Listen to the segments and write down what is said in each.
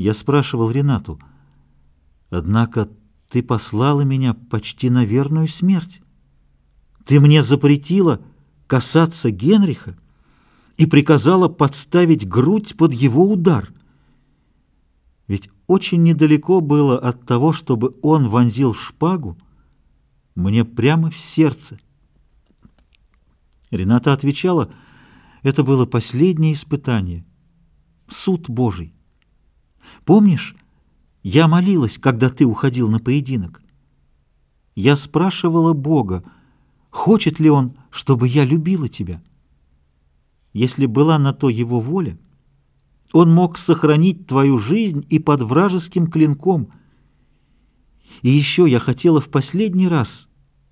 Я спрашивал Ренату, «Однако ты послала меня почти на верную смерть. Ты мне запретила касаться Генриха и приказала подставить грудь под его удар. Ведь очень недалеко было от того, чтобы он вонзил шпагу мне прямо в сердце. Рената отвечала, это было последнее испытание, суд Божий. Помнишь, я молилась, когда ты уходил на поединок? Я спрашивала Бога, хочет ли Он, чтобы я любила тебя. Если была на то Его воля, Он мог сохранить твою жизнь и под вражеским клинком. И еще я хотела в последний раз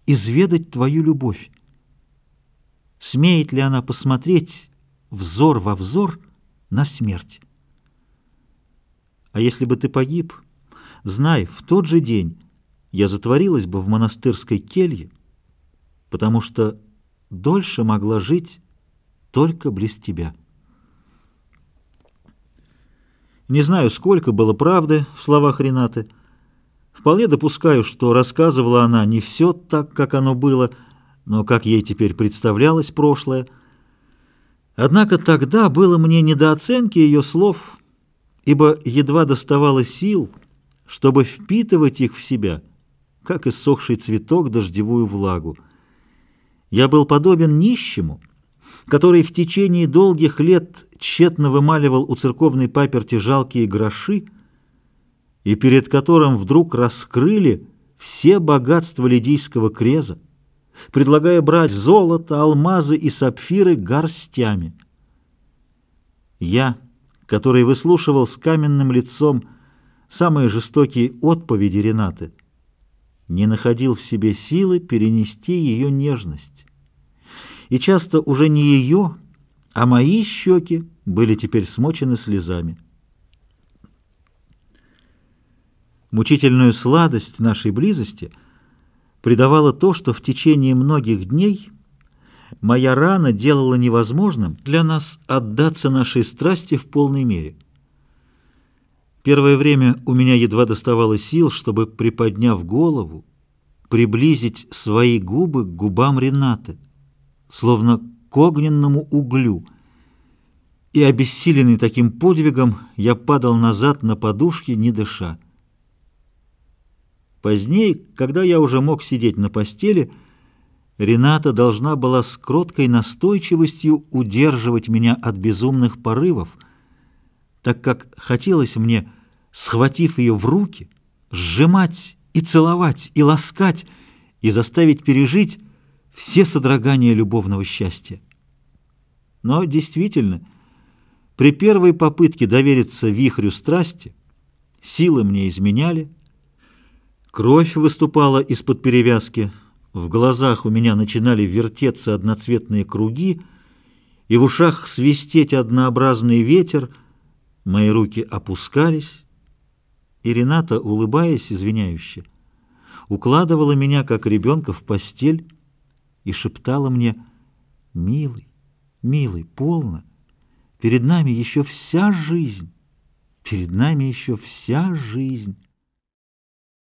изведать твою любовь. Смеет ли она посмотреть взор во взор на смерть? А если бы ты погиб, знай, в тот же день я затворилась бы в монастырской келье, потому что дольше могла жить только близ тебя. Не знаю, сколько было правды в словах Ренаты. Вполне допускаю, что рассказывала она не все так, как оно было, но как ей теперь представлялось прошлое. Однако тогда было мне недооценки ее слов — ибо едва доставало сил, чтобы впитывать их в себя, как иссохший цветок дождевую влагу. Я был подобен нищему, который в течение долгих лет тщетно вымаливал у церковной паперти жалкие гроши, и перед которым вдруг раскрыли все богатства лидийского креза, предлагая брать золото, алмазы и сапфиры горстями. Я который выслушивал с каменным лицом самые жестокие отповеди Ренаты, не находил в себе силы перенести ее нежность. И часто уже не ее, а мои щеки были теперь смочены слезами. Мучительную сладость нашей близости придавало то, что в течение многих дней – моя рана делала невозможным для нас отдаться нашей страсти в полной мере. Первое время у меня едва доставало сил, чтобы, приподняв голову, приблизить свои губы к губам Ренаты, словно к огненному углю, и, обессиленный таким подвигом, я падал назад на подушке, не дыша. Позднее, когда я уже мог сидеть на постели, Рената должна была с кроткой настойчивостью удерживать меня от безумных порывов, так как хотелось мне, схватив ее в руки, сжимать и целовать, и ласкать, и заставить пережить все содрогания любовного счастья. Но действительно, при первой попытке довериться вихрю страсти силы мне изменяли, кровь выступала из-под перевязки — в глазах у меня начинали вертеться одноцветные круги, и в ушах свистеть однообразный ветер, мои руки опускались, и Рената, улыбаясь извиняюще, укладывала меня, как ребенка, в постель и шептала мне «Милый, милый, полно, перед нами еще вся жизнь, перед нами еще вся жизнь».